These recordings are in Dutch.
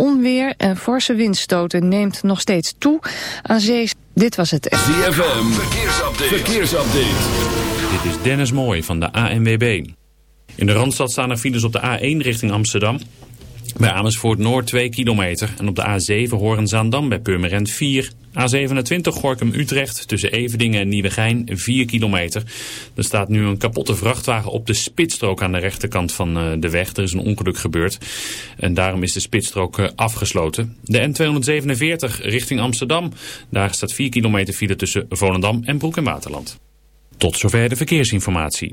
onweer en forse windstoten neemt nog steeds toe. Aan zee, dit was het. ZFM, verkeersupdate. verkeersupdate. Dit is Dennis Mooij van de ANWB. In de Randstad staan er files op de A1 richting Amsterdam. Bij Amersfoort Noord 2 kilometer. En op de A7 Horen-Zaandam bij Purmerend 4. A27 Gorkum-Utrecht tussen Evedingen en Nieuwegein 4 kilometer. Er staat nu een kapotte vrachtwagen op de spitsstrook aan de rechterkant van eh, de weg. Er is een ongeluk gebeurd. En daarom is de spitsstrook eh, afgesloten. De N247 richting Amsterdam. Daar staat 4 kilometer file tussen Volendam en Broek en Waterland. Tot zover de verkeersinformatie.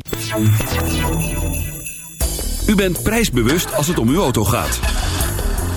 U bent prijsbewust als het om uw auto gaat.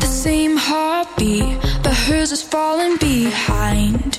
The same heartbeat, but hers is falling behind.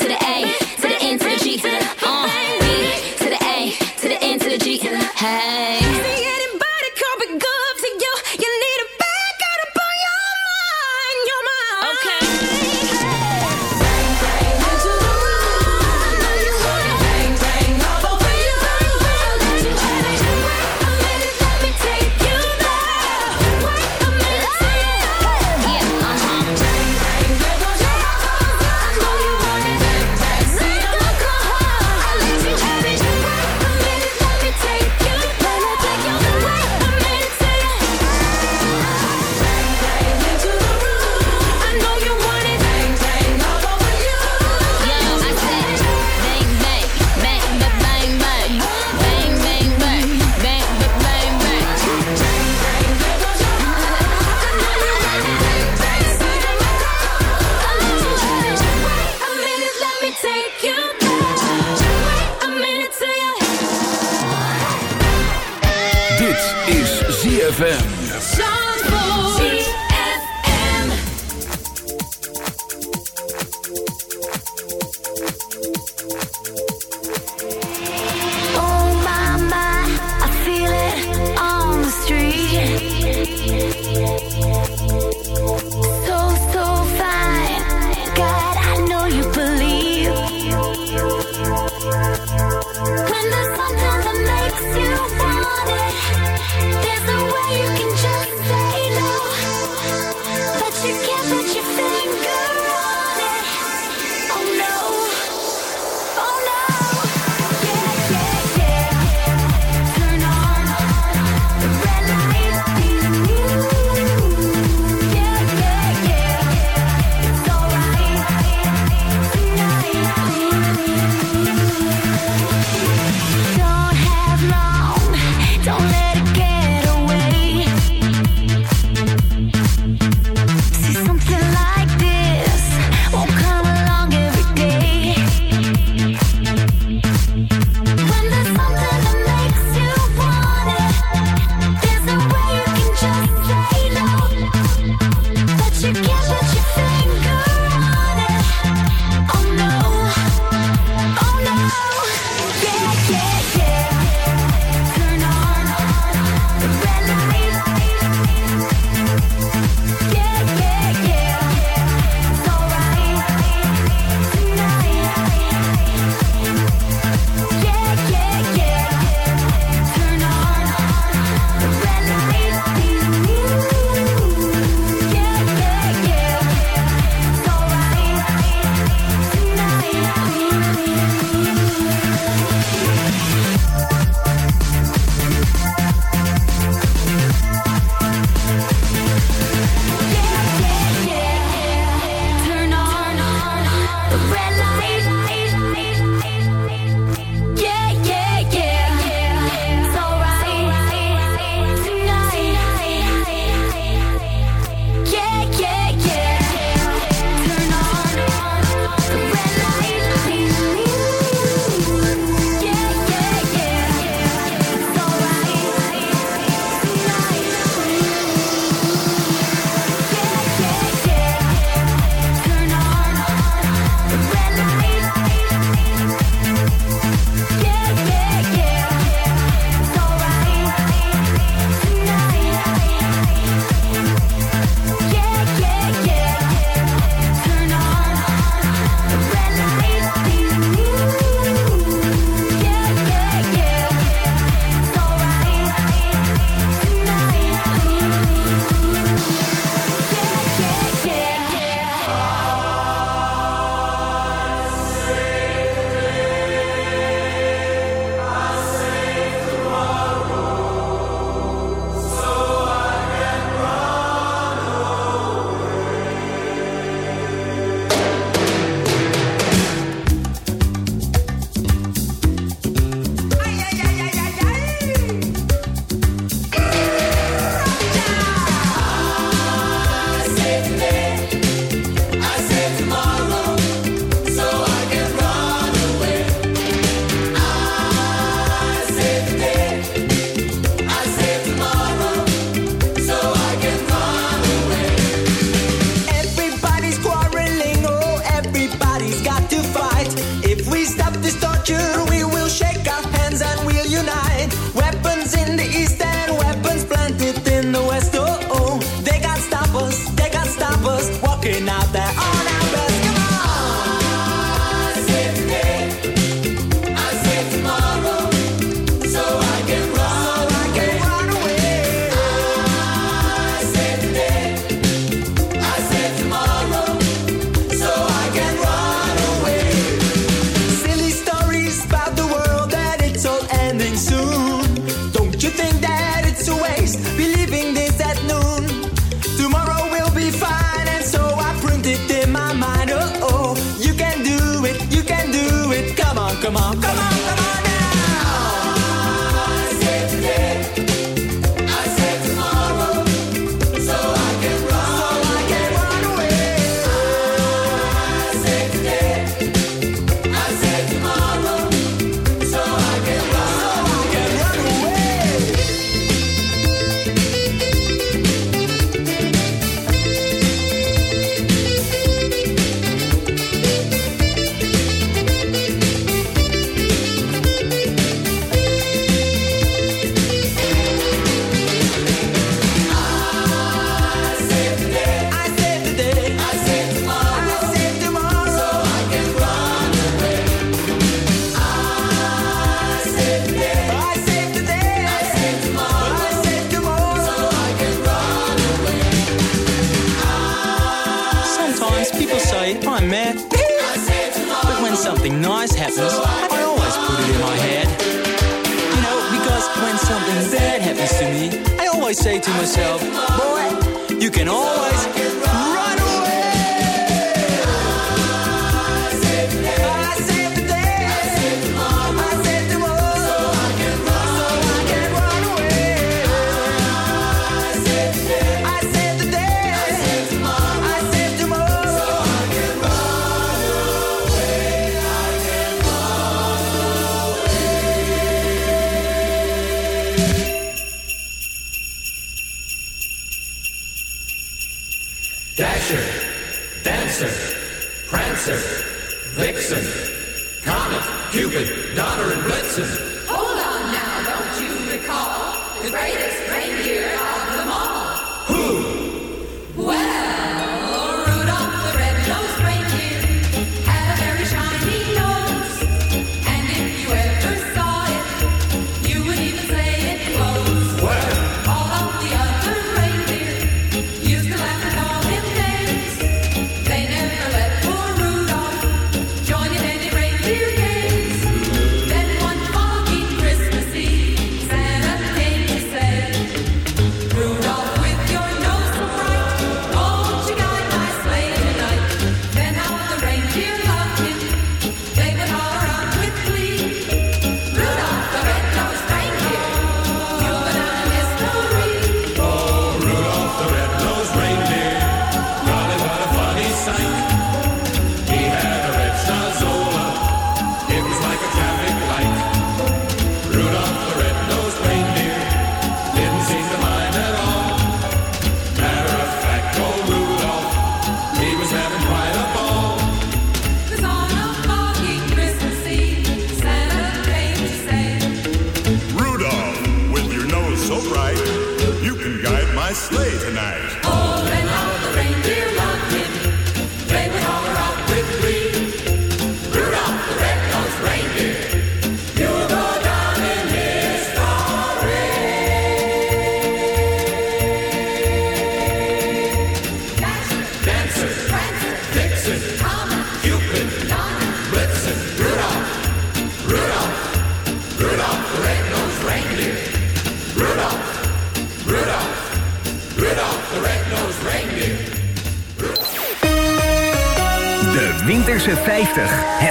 50.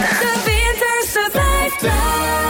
The De winterse vijftig.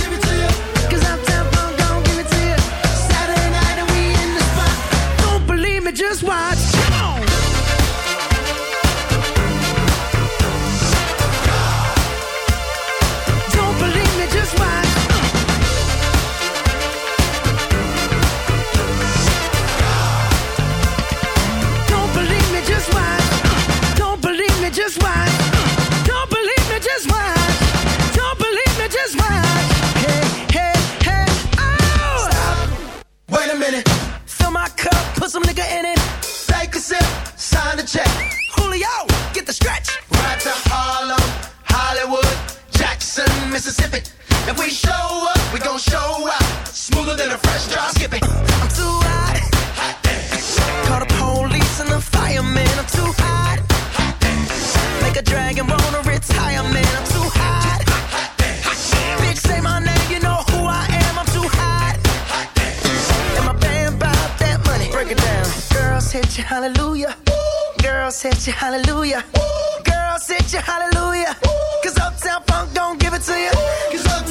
Mississippi. If we show up, we gon' show out. Smoother than a fresh drop. Skip it. I'm too hot. hot Call the police and the fireman. I'm too hot. hot Make a dragon wanna retire, man. I'm too hot. Bitch, say my name, you know who I am. I'm too hot. And my band that money. Break it down. Girls hit you, hallelujah. Girls hit you, hallelujah. Girls hit you, hallelujah. Cause Uptown Funk don't to you. Cause Uptown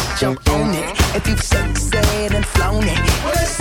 jump on it. If you sexed and flown it.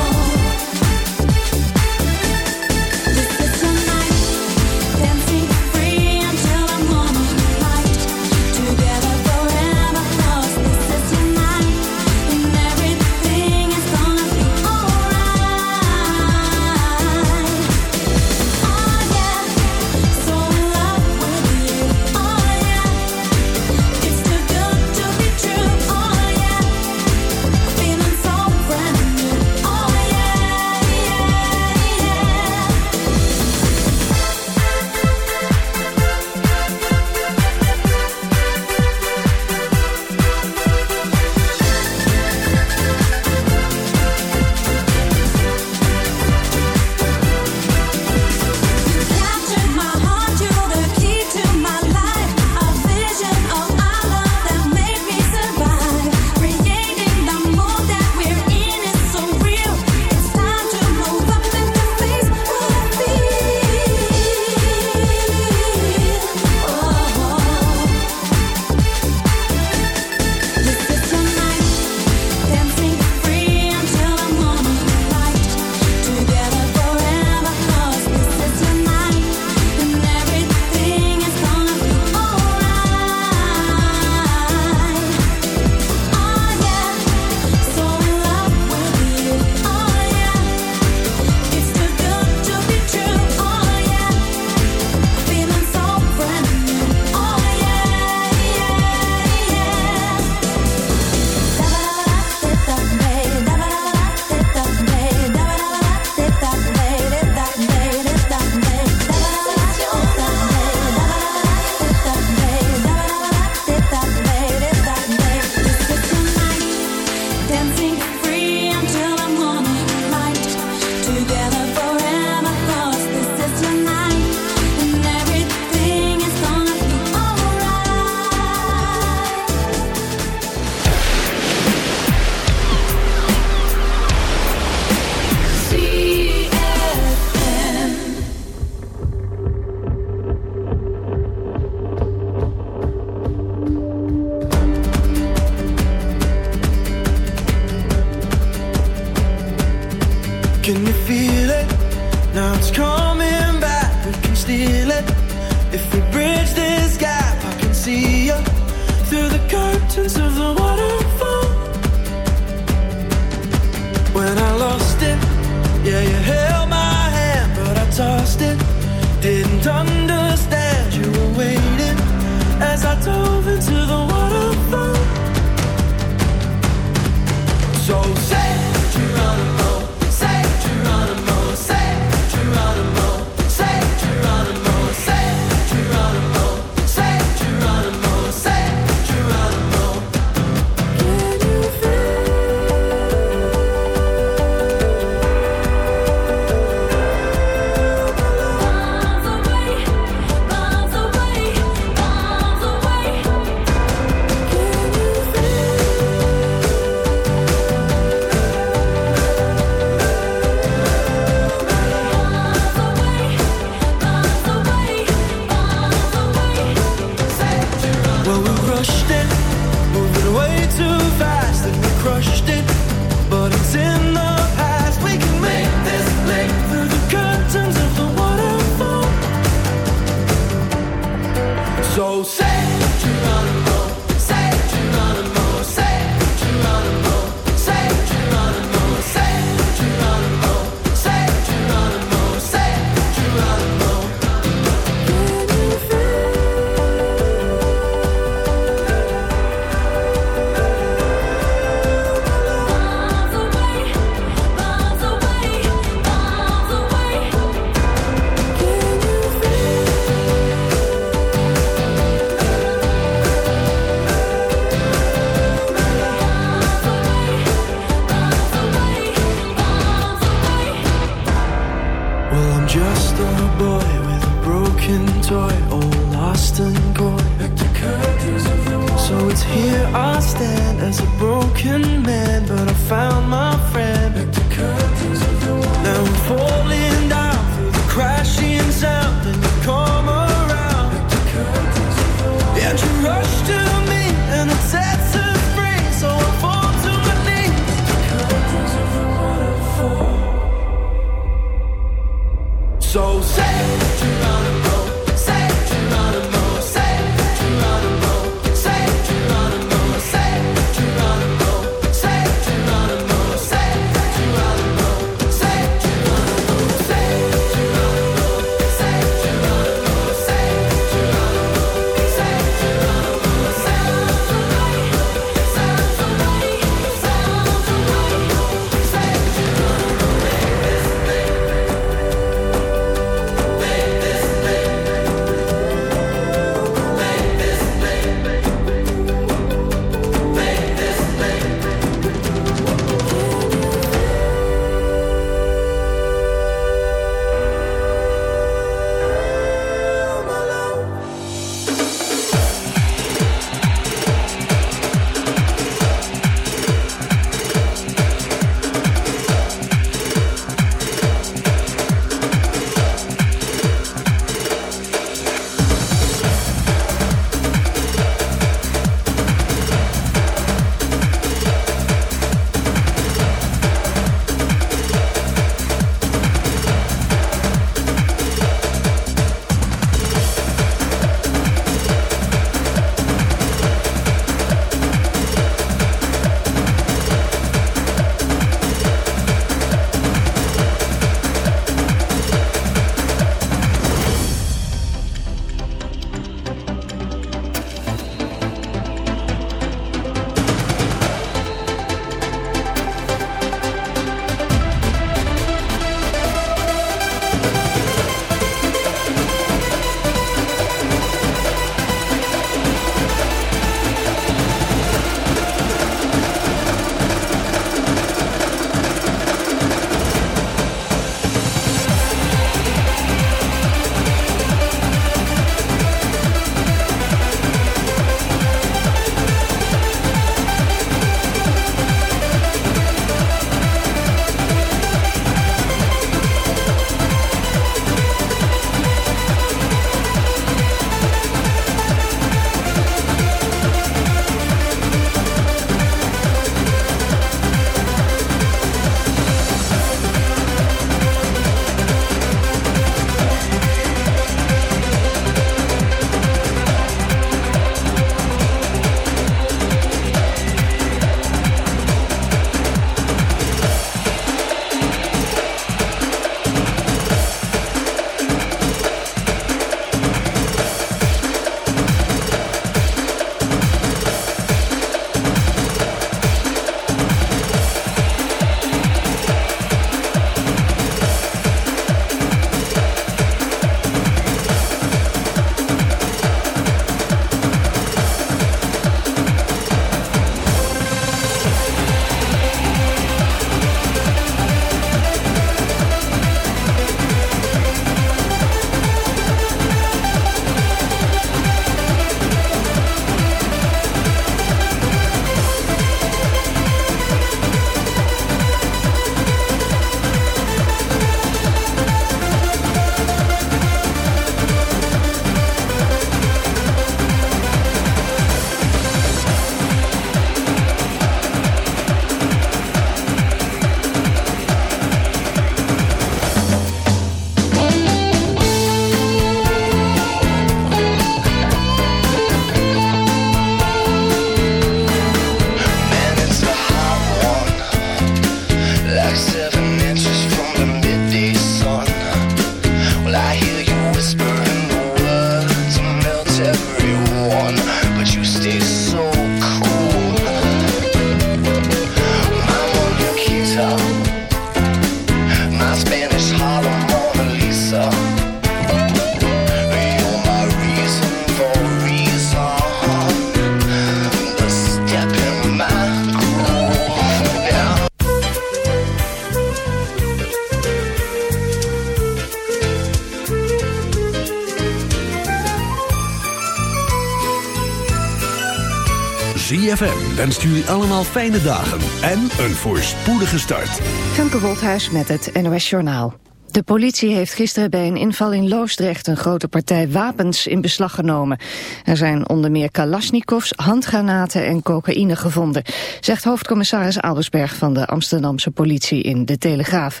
Allemaal fijne dagen en een voorspoedige start. Femke Wolthuis met het NOS Journaal. De politie heeft gisteren bij een inval in Loosdrecht een grote partij wapens in beslag genomen. Er zijn onder meer kalasjnikovs, handgranaten en cocaïne gevonden, zegt hoofdcommissaris Albersberg van de Amsterdamse politie in De Telegraaf.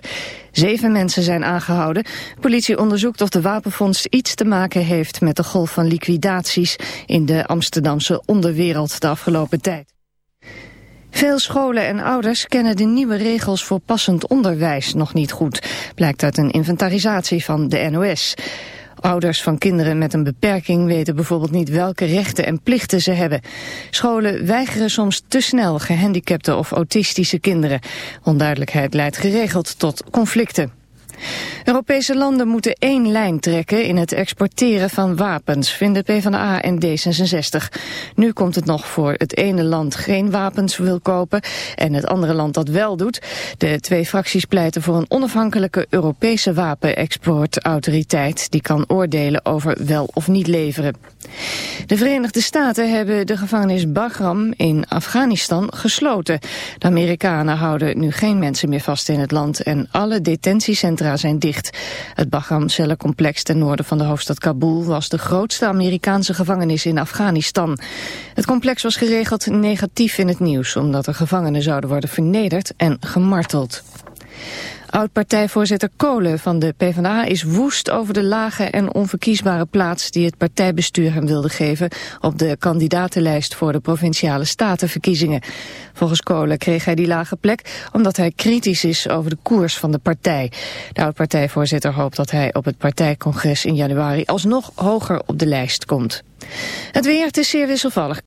Zeven mensen zijn aangehouden. Politie onderzoekt of de wapenfonds iets te maken heeft met de golf van liquidaties in de Amsterdamse onderwereld de afgelopen tijd. Veel scholen en ouders kennen de nieuwe regels voor passend onderwijs nog niet goed, blijkt uit een inventarisatie van de NOS. Ouders van kinderen met een beperking weten bijvoorbeeld niet welke rechten en plichten ze hebben. Scholen weigeren soms te snel gehandicapte of autistische kinderen. Onduidelijkheid leidt geregeld tot conflicten. Europese landen moeten één lijn trekken in het exporteren van wapens, vinden PvdA en D66. Nu komt het nog voor het ene land geen wapens wil kopen en het andere land dat wel doet. De twee fracties pleiten voor een onafhankelijke Europese wapenexportautoriteit die kan oordelen over wel of niet leveren. De Verenigde Staten hebben de gevangenis Bagram in Afghanistan gesloten. De Amerikanen houden nu geen mensen meer vast in het land en alle detentiecentra zijn dicht. Het Bagram-cellencomplex ten noorden van de hoofdstad Kabul was de grootste Amerikaanse gevangenis in Afghanistan. Het complex was geregeld negatief in het nieuws omdat er gevangenen zouden worden vernederd en gemarteld. Oud-partijvoorzitter Kolen van de PvdA is woest over de lage en onverkiesbare plaats die het partijbestuur hem wilde geven op de kandidatenlijst voor de provinciale statenverkiezingen. Volgens Kolen kreeg hij die lage plek omdat hij kritisch is over de koers van de partij. De oud-partijvoorzitter hoopt dat hij op het partijcongres in januari alsnog hoger op de lijst komt. Het weer, is zeer wisselvallig.